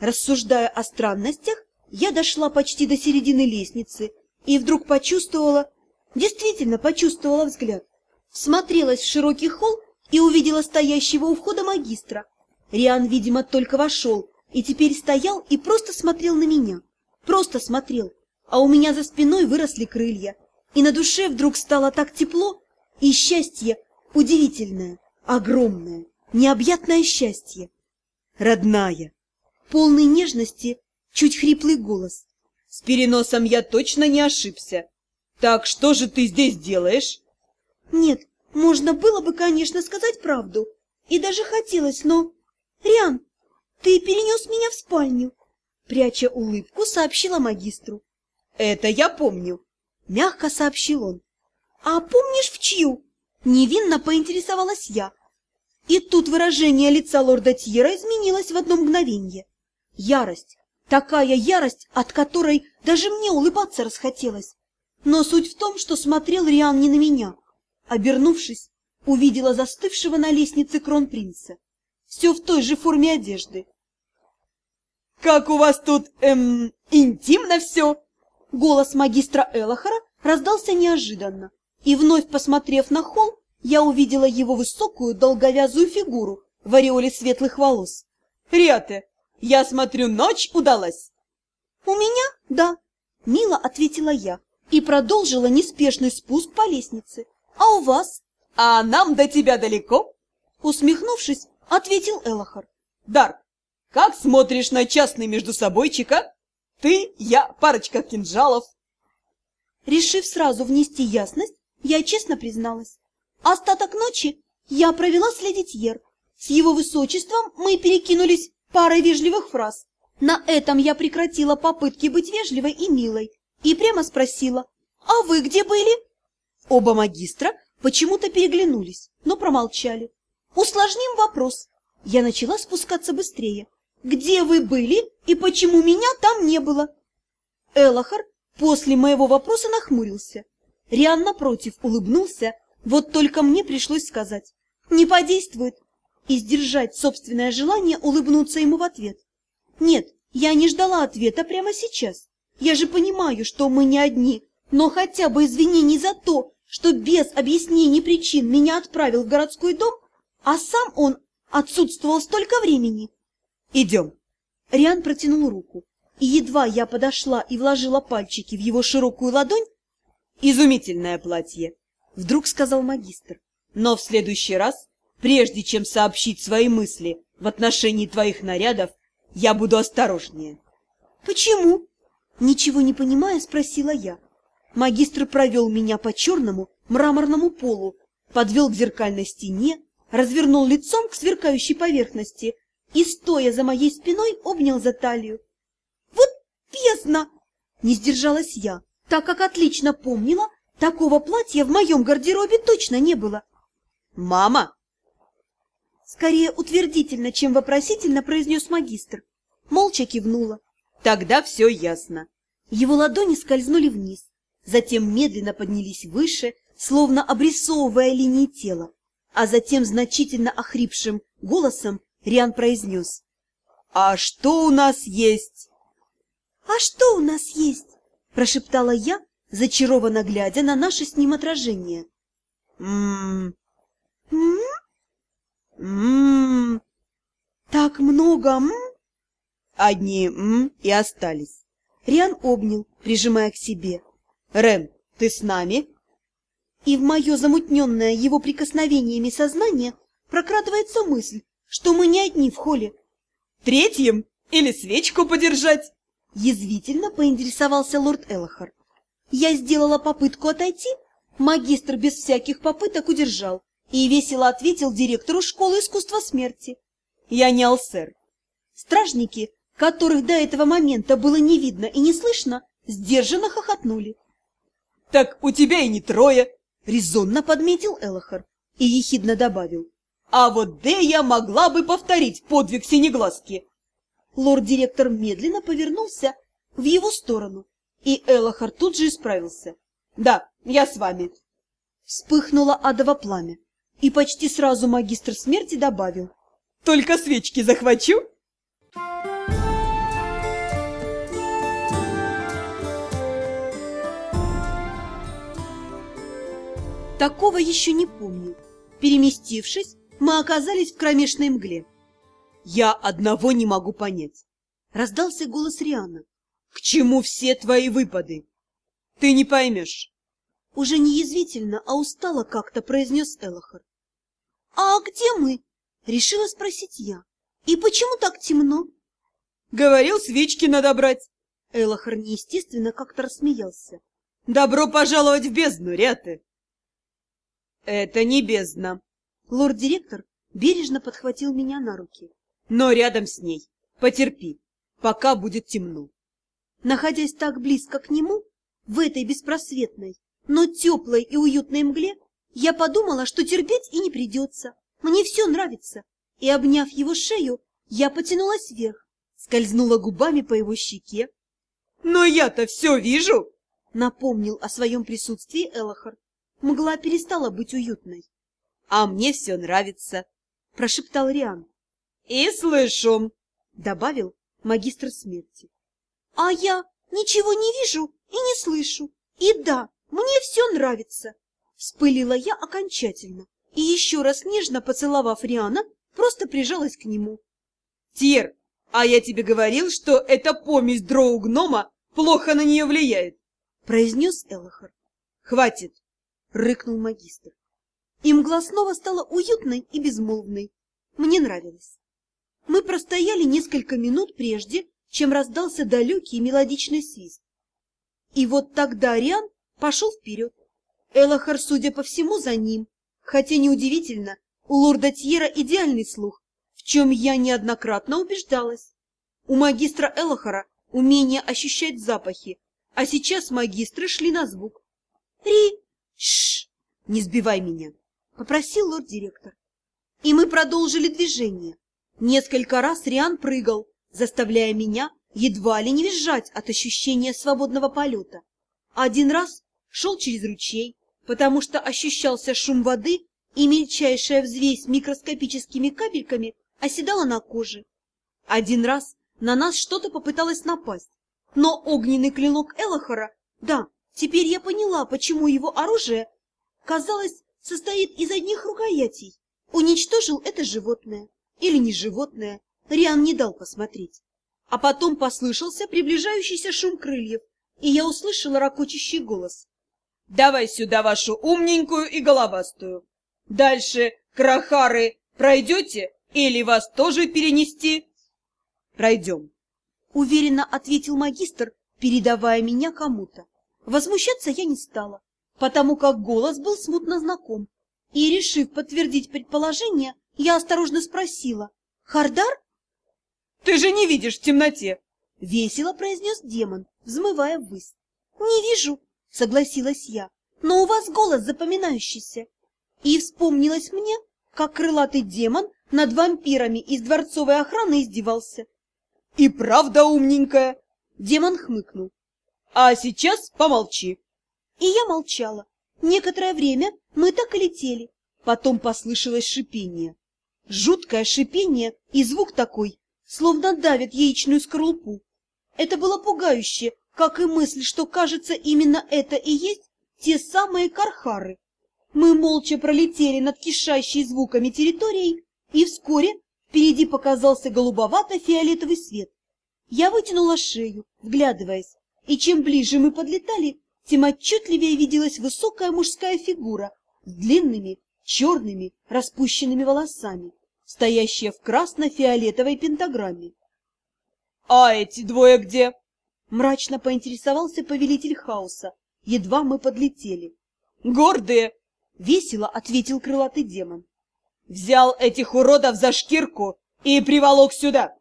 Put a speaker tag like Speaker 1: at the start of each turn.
Speaker 1: Рассуждая о странностях, я дошла почти до середины лестницы и вдруг почувствовала, действительно почувствовала взгляд. Смотрелась в широкий холл и увидела стоящего у входа магистра. Риан, видимо, только вошел и теперь стоял и просто смотрел на меня. Просто смотрел, а у меня за спиной выросли крылья, и на душе вдруг стало так тепло, и счастье удивительное, огромное, необъятное счастье. Родная, полный нежности, чуть хриплый голос.
Speaker 2: С переносом я точно не ошибся. Так что же ты здесь делаешь?
Speaker 1: Нет, можно было бы, конечно, сказать правду. И даже хотелось, но... Риан, ты перенес меня в спальню. Пряча улыбку, сообщила магистру.
Speaker 2: Это я помню.
Speaker 1: Мягко сообщил он. А помнишь в чью? Невинно поинтересовалась я. И тут выражение лица лорда Тьера изменилось в одно мгновенье. Ярость. Такая ярость, от которой даже мне улыбаться расхотелось. Но суть в том, что смотрел Риан не на меня. Обернувшись, увидела застывшего на лестнице кронпринца. Все в той же форме одежды.
Speaker 2: «Как у вас тут, эм, интимно все!»
Speaker 1: Голос магистра Элохора раздался неожиданно, и, вновь посмотрев на холл, я увидела его высокую долговязую фигуру в ореоле светлых волос.
Speaker 2: «Риате, я смотрю, ночь удалась!»
Speaker 1: «У меня, да», — мило ответила я и продолжила неспешный спуск по лестнице. «А у вас?»
Speaker 2: «А нам до тебя далеко?»
Speaker 1: Усмехнувшись, ответил Элохор.
Speaker 2: «Дар, как смотришь на частный между собойчик, а? Ты, я, парочка кинжалов!»
Speaker 1: Решив сразу внести ясность, я честно призналась. Остаток ночи я провела с леди Тьер. С его высочеством мы перекинулись парой вежливых фраз. На этом я прекратила попытки быть вежливой и милой и прямо спросила, «А вы где были?» Оба магистра почему-то переглянулись, но промолчали. «Усложним вопрос». Я начала спускаться быстрее. «Где вы были и почему меня там не было?» Элохар после моего вопроса нахмурился. Риан, напротив, улыбнулся, вот только мне пришлось сказать «не подействует» и сдержать собственное желание улыбнуться ему в ответ. Нет, я не ждала ответа прямо сейчас. Я же понимаю, что мы не одни, но хотя бы извинений за то, что без объяснений причин меня отправил в городской дом, а сам он отсутствовал столько времени.
Speaker 2: Идем.
Speaker 1: Риан протянул руку, и едва я подошла и вложила пальчики в его широкую ладонь,
Speaker 2: «Изумительное платье!» — вдруг сказал магистр. «Но в следующий раз, прежде чем сообщить свои мысли в отношении твоих нарядов, я буду осторожнее».
Speaker 1: «Почему?» Ничего не понимая, спросила я. Магистр провел меня по черному мраморному полу, подвел к зеркальной стене, развернул лицом к сверкающей поверхности и, стоя за моей спиной, обнял за талию. «Вот бездна!» — не сдержалась я, так как отлично помнила, такого платья в моем гардеробе точно не было.
Speaker 2: «Мама!»
Speaker 1: Скорее утвердительно, чем вопросительно произнес магистр. Молча кивнула.
Speaker 2: Тогда все ясно.
Speaker 1: Его ладони скользнули вниз, затем медленно поднялись выше, словно обрисовывая линии тела, а затем значительно охрипшим голосом Риан произнес.
Speaker 2: «А что у нас есть?»
Speaker 1: «А что у нас есть?» – прошептала я, зачарованно глядя на наше с ним отражение.
Speaker 2: «М-м-м».
Speaker 1: «М-м-м». «Так много м
Speaker 2: Одни «м» и остались.
Speaker 1: Риан обнял, прижимая к себе.
Speaker 2: «Рен, ты с нами?»
Speaker 1: И в мое замутненное его прикосновениями сознание прокрадывается мысль, что мы не одни в холле.
Speaker 2: «Третьим? Или свечку подержать?»
Speaker 1: Язвительно поинтересовался лорд Элохар. Я сделала попытку отойти, магистр без всяких попыток удержал и весело ответил директору школы искусства смерти.
Speaker 2: «Я не алсер».
Speaker 1: Стражники которых до этого момента было не видно и не слышно, сдержанно хохотнули.
Speaker 2: — Так у тебя и не трое, —
Speaker 1: резонно подметил Элохар и ехидно добавил.
Speaker 2: — А вот Дея могла бы повторить подвиг синеглазки.
Speaker 1: Лорд-директор медленно повернулся в его сторону, и Элохар тут же исправился.
Speaker 2: — Да, я с вами.
Speaker 1: Вспыхнуло адово пламя, и почти сразу магистр смерти добавил.
Speaker 2: «Только свечки захвачу!»
Speaker 1: Такого еще не помню. Переместившись, мы оказались в кромешной мгле.
Speaker 2: «Я одного не могу понять!»
Speaker 1: — раздался голос Риана.
Speaker 2: «К чему все твои выпады? Ты не поймешь!»
Speaker 1: Уже не язвительно, а устало как-то произнес Элохар. «А где мы?» — решила спросить я. «И почему так темно?»
Speaker 2: «Говорил, свечки надо брать!»
Speaker 1: Элохор неестественно как-то рассмеялся.
Speaker 2: «Добро пожаловать в бездну, Ряты!» «Это не бездна!»
Speaker 1: Лорд-директор бережно подхватил меня на руки.
Speaker 2: «Но рядом с ней. Потерпи, пока будет темно».
Speaker 1: Находясь так близко к нему, в этой беспросветной, но теплой и уютной мгле, я подумала, что терпеть и не придется. Мне все нравится. И, обняв его шею, я потянулась вверх, скользнула губами по его щеке.
Speaker 2: «Но я-то все вижу!»
Speaker 1: — напомнил о своем присутствии Элохор. Мгла перестала быть уютной.
Speaker 2: «А мне все нравится!»
Speaker 1: — прошептал Риан.
Speaker 2: «И слышу!»
Speaker 1: — добавил магистр смерти. «А я ничего не вижу и не слышу. И да, мне все нравится!» Вспылила я окончательно и, еще раз нежно поцеловав Риана, просто прижалась к нему.
Speaker 2: «Тир, а я тебе говорил, что эта помесь дроу-гнома плохо на нее влияет!»
Speaker 1: произнес Элохор.
Speaker 2: «Хватит!» — рыкнул магистр.
Speaker 1: И мгла снова стала уютной и безмолвной. Мне нравилось. Мы простояли несколько минут прежде, чем раздался далекий мелодичный свист. И вот тогда Риан пошел вперед. Элохар, судя по всему, за ним. Хотя неудивительно, у лорда Тьера идеальный слух, в чем я неоднократно убеждалась. У магистра Элохара умение ощущать запахи, а сейчас магистры шли на звук. «Ри! Шш! Не сбивай меня!» — попросил лорд-директор. И мы продолжили движение. Несколько раз Риан прыгал, заставляя меня едва ли не визжать от ощущения свободного полета. Один раз шел через ручей, потому что ощущался шум воды, и мельчайшая взвесь микроскопическими капельками оседала на коже. Один раз на нас что-то попыталось напасть, но огненный клинок Элохора, да, теперь я поняла, почему его оружие, казалось, состоит из одних рукоятей, уничтожил это животное. Или не животное, Риан не дал посмотреть. А потом послышался приближающийся шум крыльев, и я услышала ракочущий голос.
Speaker 2: Давай сюда вашу умненькую и головастую. Дальше, крахары, пройдете или вас тоже перенести? Пройдем.
Speaker 1: Уверенно ответил магистр, передавая меня кому-то. Возмущаться я не стала, потому как голос был смутно знаком. И, решив подтвердить предположение, я осторожно спросила. «Хардар?»
Speaker 2: «Ты же не видишь в темноте!»
Speaker 1: — весело произнес демон, взмывая ввысь. «Не вижу!» — согласилась я. «Но у вас голос запоминающийся». И вспомнилось мне, как крылатый демон над вампирами из дворцовой охраны издевался.
Speaker 2: «И правда умненькая!»
Speaker 1: Демон хмыкнул.
Speaker 2: «А сейчас помолчи!»
Speaker 1: И я молчала. Некоторое время мы так и летели. Потом послышалось шипение. Жуткое шипение и звук такой, словно давит яичную скорлупу. Это было пугающе, как и мысль, что, кажется, именно это и есть те самые кархары. Мы молча пролетели над кишащей звуками территорией, и вскоре впереди показался голубовато-фиолетовый свет. Я вытянула шею, вглядываясь, и чем ближе мы подлетали, тем отчетливее виделась высокая мужская фигура с длинными, черными, распущенными волосами, стоящая в красно-фиолетовой пентаграмме.
Speaker 2: — А эти двое где?
Speaker 1: Мрачно поинтересовался повелитель хаоса. Едва мы подлетели.
Speaker 2: «Гордые!»
Speaker 1: — весело ответил крылатый демон.
Speaker 2: «Взял этих уродов за шкирку и приволок сюда!»